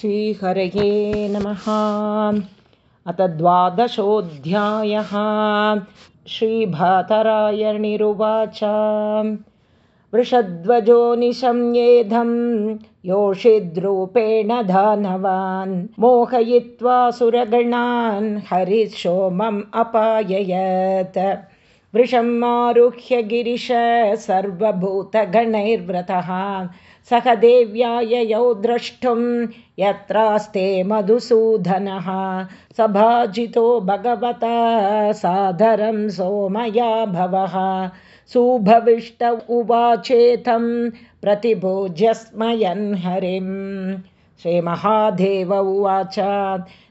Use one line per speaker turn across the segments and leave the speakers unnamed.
श्रीहरये नमः। अथ द्वादशोऽध्यायः। श्रीभातरायणिरुवाच। वृषध्वजो निशम्येधं योषिद्रूपेण दानवान् मोहयित्वा सुरगणान् हरिशोमम् अपाययत्। वृषम् आरुह्य गिरिश सर्वभूतगणैर्व्रतः सह देव्याययौ द्रष्टुं यत्रास्ते मधुसूदनः। सभाजितो भगवता सादरं सोमया भवः। सुभविष्ट उवाचेतं प्रतिभोज्यस्मयन् हरिं। श्रीमहादेव उवाच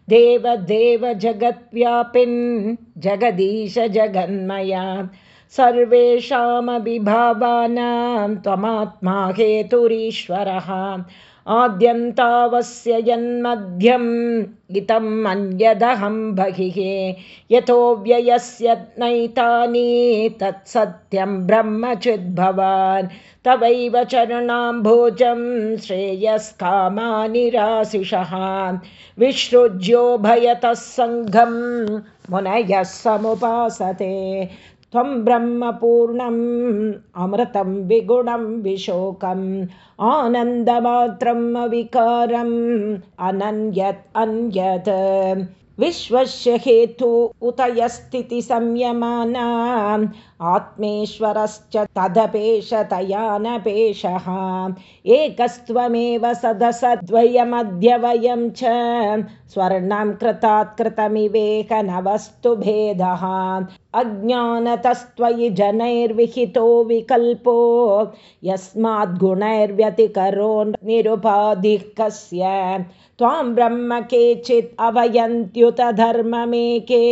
देवदेव जगत्व्यापिन् जगदीश जगन्मया सर्वेषामभिभावानां त्वमात्मा हेतुरीश्वरः आद्यन्तावस्य यन्मध्यम् इतम् अन्यदहं बहिः। यतो व्ययस्य नैतानि तत्सत्यं ब्रह्मचिद्भवान्। तवैव चरणाम्भोजं श्रेयस्कामानिराशिषः। विसृज्योभयतः सङ्घं मुनयः समुपासते त्वं ब्रह्मपूर्णम् अमृतं विगुणं विशोकम् आनन्दमात्रम् अविकारम् अनन्यत् अन्यत्। विश्वस्य हेतु उतयस्थितिसंयमाना आत्मेश्वरश्च तदपेशतया न एकस्त्वमेव सदसद्वयमद्य वयं च स्वर्णं कृतात् कृतमिवेकनवस्तु भेदः अज्ञानतस्त्वयि जनैर्विहितो विकल्पो। यस्माद्गुणैर्व्यतिकरो निरुपाधिः कस्य त्वां ब्रह्म केचित् अवयन्त्युत धर्ममेके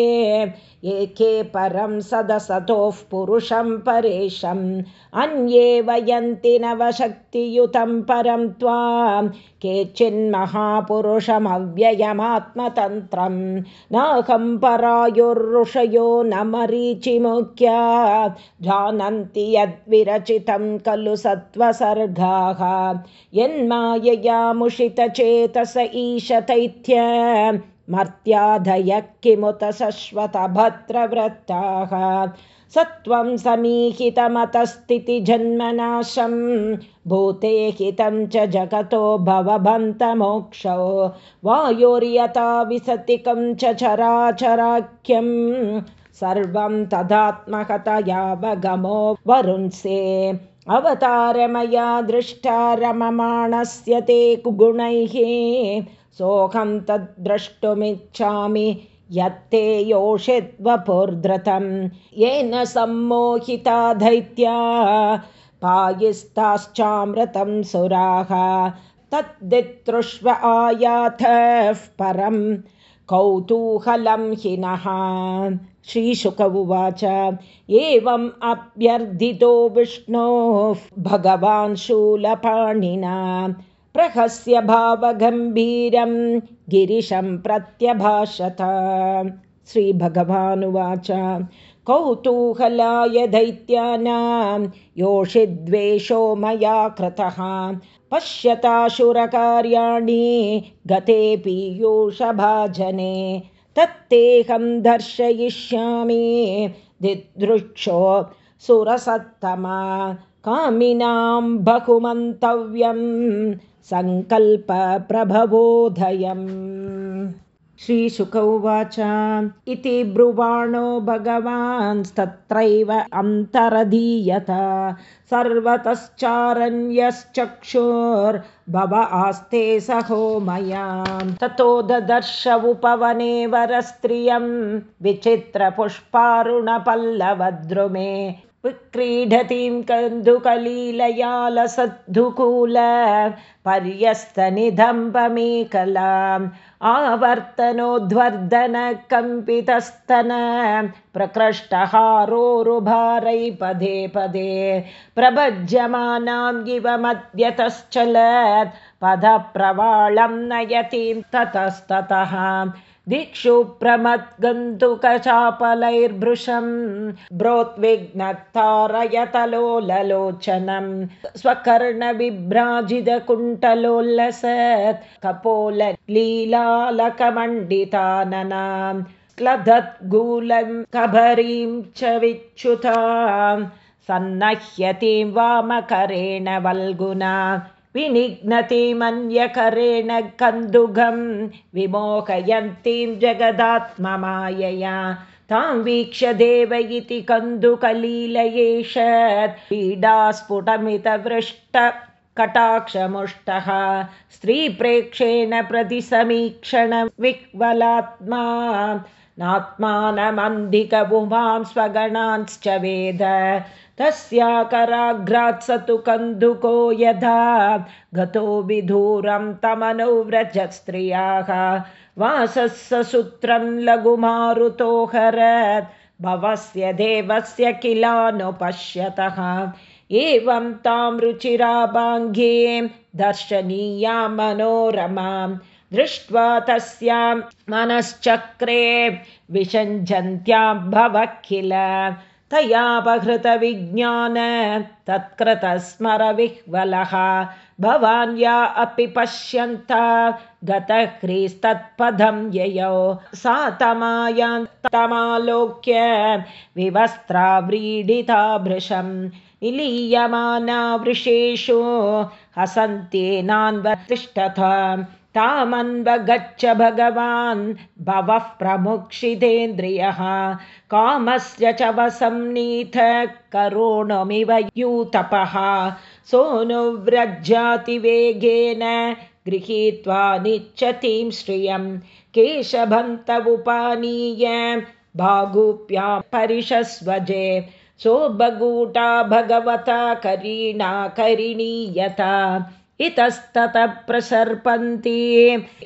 एके परं सदसतोः पुरुषं परेशम्। अन्ये वयन्ति नवशक्तियुतं परं त्वां। केचिन्महापुरुषमव्ययमात्मतन्त्रं नाहं परायुर्ऋषयो न मरीचिमुख्या। जानन्ति यद्विरचितं खलु सत्त्वसर्गाः। यन्मायया मुषितचेतस ईशतैत्य मर्त्यादयः किमुत शश्वतभद्रव्रताः सत्वं समीहितमतस्थितिजन्मनाशं भूते हितं च जगतो भवभन्तमोक्षौ। वायुर्यथा विसतिकं च चराचराख्यं सर्वं तदात्मकतयावगमो वरुंसे अवतारमया दृष्टा रममाणस्य ते कुगुणैः सोऽहं तद्द्रष्टुमिच्छामि यत्ते योषित्वपुर्धृतं येन सम्मोहिता दैत्या पायिस्ताश्चामृतं सुराः। तद्दितृष्व आयातः परं कौतूहलं हिनः श्रीशुक उवाच एवम् अभ्यर्थितो विष्णोः भगवान् शूलपाणिना प्रहस्य भावगम्भीरं गिरिशं प्रत्यभाषत। श्रीभगवानुवाच कौतूहलाय दैत्यानां योषिद्वेषो मया कृतः। पश्यताशुरकार्याणि गते पीयूषभाजने तत्तेऽहं दर्शयिष्यामि दिदृक्षो सुरसत्तमा। कामिनां बहुमन्तव्यम् सङ्कल्पप्रभवोदयम्। श्रीशुक उवाच इति ब्रुवाणो भगवांस्तत्रैव अन्तरधीयत। सर्वतश्चारण्यश्चक्षुर्भव आस्ते सहो मया ततो ददर्श उपवने वरस्त्रियं विचित्रपुष्पारुणपल्लवद्रुमे विक्रीडतीं कन्दुकलीलयालसद्धुकूल पर्यस्तनिधम्बमेकलाम् आवर्तनोद्वर्धनकम्पितस्तन प्रकृष्टहारोरुभारै पदे पदे प्रभज्यमानां इव मध्यतश्चलत् पदप्रवालं नयतीं ततस्ततः दिक्षु प्रमद्गन्तुकचापलैर्भृशम् ब्रोद्विग्नतारयतलोललोचनम् स्वकर्णविभ्राजितकुण्टलोल्लसत् कपोललीलालकमण्डितानना क्लधद्गूलं कबरीं च विच्युता सन्नह्यतीं वामकरेण वल्गुना विनिघ्नतिमन्यकरेण कन्दुगं विमोहयन्तीं जगदात्ममायया। तां वीक्ष्य देव इति कन्दुकलीलयेष पीडास्फुटमितवृष्टकटाक्षमुष्टः। स्त्रीप्रेक्षेण प्रतिसमीक्षण विह्वलात्मा। नात्मानमन्धिकभुमां स्वगणांश्च वेद तस्याकराग्रात् स तु कन्दुको यथा। गतो विधूरं तमनुव्रज स्त्रियाः वासः सूत्रं लघुमारुतोहरत् भवस्य देवस्य किलानुपश्यतः। एवं तां रुचिराभाङ्गीं दर्शनीया मनोरमां। दृष्ट्वा तस्यां मनश्चक्रे विषञ्जन्त्यां भव किल तयापहृतविज्ञान तत्कृतस्मरविह्वलः। भवान् या अपि पश्यन्ता गतह्रीस्तत्पदं ययौ। सा तमायान्तमालोक्य विवस्त्रा व्रीडिता भृशम्। इलीयमाना वृषेषु हसन्त्येनान्वतिष्ठत तामन्वगच्छ भगवान् भवः प्रमुक्षितेन्द्रियः। कामस्य च वसंनीथ करोणमिव यूतपः। सोऽनुव्रजातिवेगेन गृहीत्वा निच्छतीं श्रियं केशभन्तवुपानीय भागुप्यां परिशस्वजे सोऽबगूटा भगवता करीणा करिणीयता इतस्ततः प्रसर्पन्ति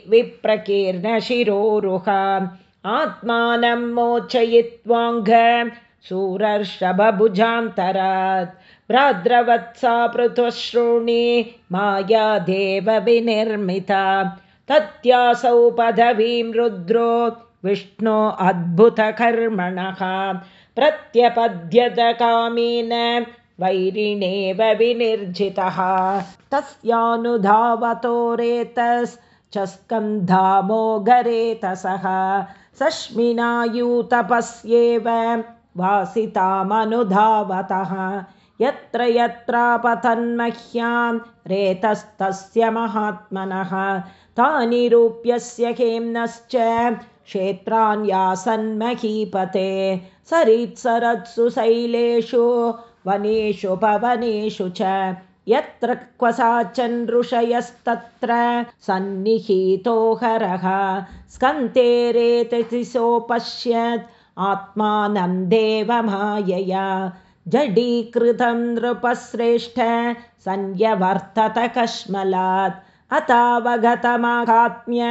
विप्रकीर्णशिरोरुहा आत्मानं मोचयित्वाङ्घ सूरर्षभुजान्तरात् भ्राद्रवत्सा पृथुश्रूणि मायादेव विनिर्मिता तत्यासौ पदवीं रुद्रो विष्णो अद्भुतकर्मणः प्रत्यपद्यतकामेन वैरिणेव विनिर्जितः तस्यानुधावतो रेतश्च स्कन्धामोघरेतसः सश्मिनायूतपस्येव वासितामनुधावतः। यत्र यत्रापतन्मह्यां रेतस्तस्य महात्मनः। तानि रूप्यस्य हेम्नश्च क्षेत्रान्यासन्महीपते। सरीत्सरत्सु शैलेषु वनेषु पवनेषु च यत्र क्वसाचन् ऋषयस्तत्र सन्निहितो हरः। स्कन्तेरेति सोपश्यत् आत्मानं देवमायया। जडीकृतं नृपश्रेष्ठ संयवर्तत कश्मलात्। अतावगतमाहात्म्य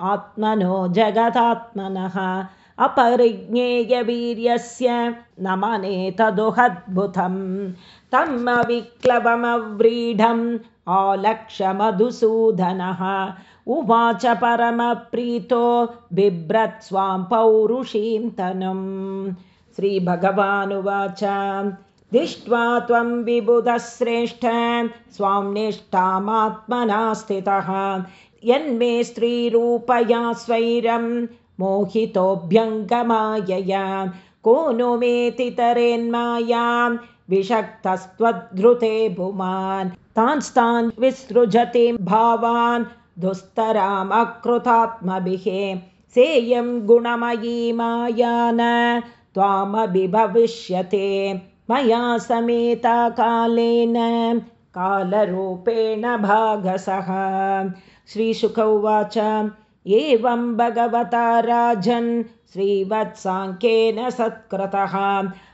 आत्मनो जगदात्मनः अपरिज्ञेयवीर्यस्य न मनेतदुहद्भुतं तम् अविक्लवमव्रीढम् आलक्षमधुसूदनः उवाच परमप्रीतो बिभ्रत् स्वां पौरुषीं तनुम्। श्रीभगवानुवाच। दिष्ट्वा त्वं विबुधश्रेष्ठ स्वां निष्ठामात्मना स्थितः। यन्मे स्त्रीरूपया स्वैरं मोहितोऽभ्यङ्गमायया को नो मेतितरेन्मायां विषक्तस्त्वद्धृते पुमान् तान्स्तान् विसृजतिं भावान्। दुस्तरामकृतात्मभिः सेयं गुणमयी मायान। त्वामभिभविष्यते। मया समेता कालेन। कालरूपेण भागसः। श्रीशुक उवाच एवं भगवता राजन् श्रीवत्साङ्केन सत्कृतः।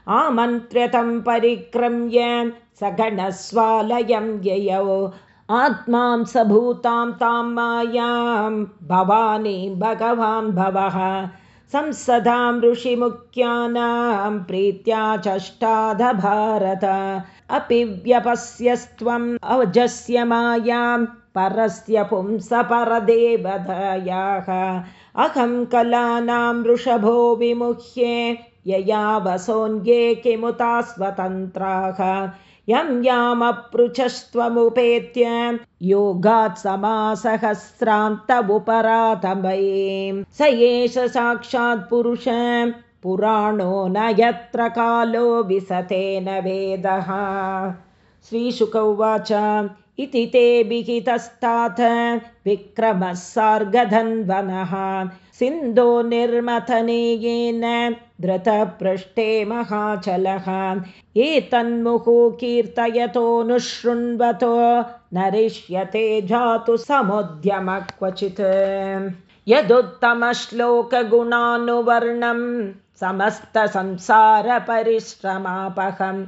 आमन्त्र्यतं परिक्रम्य सगणस्वालयं ययौ। आत्मां स भूतां तां मायां भवानी भगवान् भवः। संसदां ऋषिमुख्यानां प्रीत्या चष्टादभारत। अपि व्यपस्यस्त्वम् अवजस्य मायां परस्य पुंसपरदेवधयाः। अहं कलानां वृषभो विमुह्ये यया वसोऽन्ये किमुता स्वतन्त्राः। यं यामपृच्छस्त्वमुपेत्य योगात् समासहस्रान्तमुपरातमयीं स एष साक्षात् पुरुष पुराणो न यत्र कालो विसतेन वेदः। श्रीशुक उवाच इति ते विहितस्ताथ विक्रमः सार्गधन्वनः सिन्धो निर्मथने येन धृतपृष्ठे महाचलः। एतन्मुहु कीर्तयतोऽनुशृण्वतो नरिष्यते जातु समुद्यमः क्वचित् यदुत्तमश्लोकगुणानुवर्णम् समस्तसंसारपरिश्रमापहम्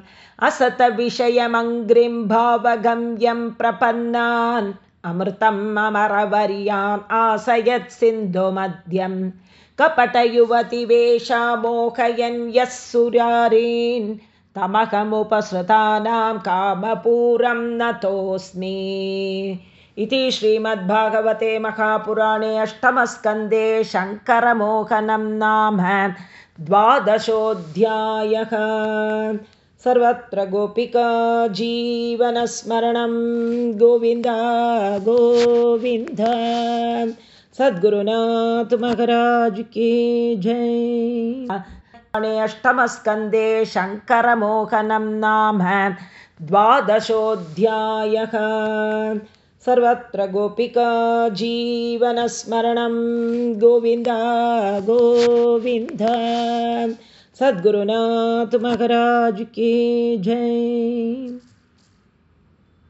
असतविषयमङ्घ्रिं भावगम्यं प्रपन्नान् अमृतम् अमरवर्याम् आसयत् सिन्धुमध्यम् कपटयुवतिवेषा मोहयन् यः सुरारीन् तमहमुपसृतानां कामपूरं नतोऽस्मि इति श्रीमद्भागवते महापुराणे अष्टमस्कन्दे शङ्करमोहनं नाम द्वादशोऽध्यायः. सर्वत्र गोपिका जीवनस्मरणं। गोविन्द गोविन्द। सद्गुरुनाथ महाराज की जय। अष्टमस्कन्दे शङ्करमोहनं नाम द्वादशोऽध्यायः सर्वत्र गोपिका जीवनस्मरणं। गोविन्द गोविन्द। सद्गुरुनाथ महाराज की जय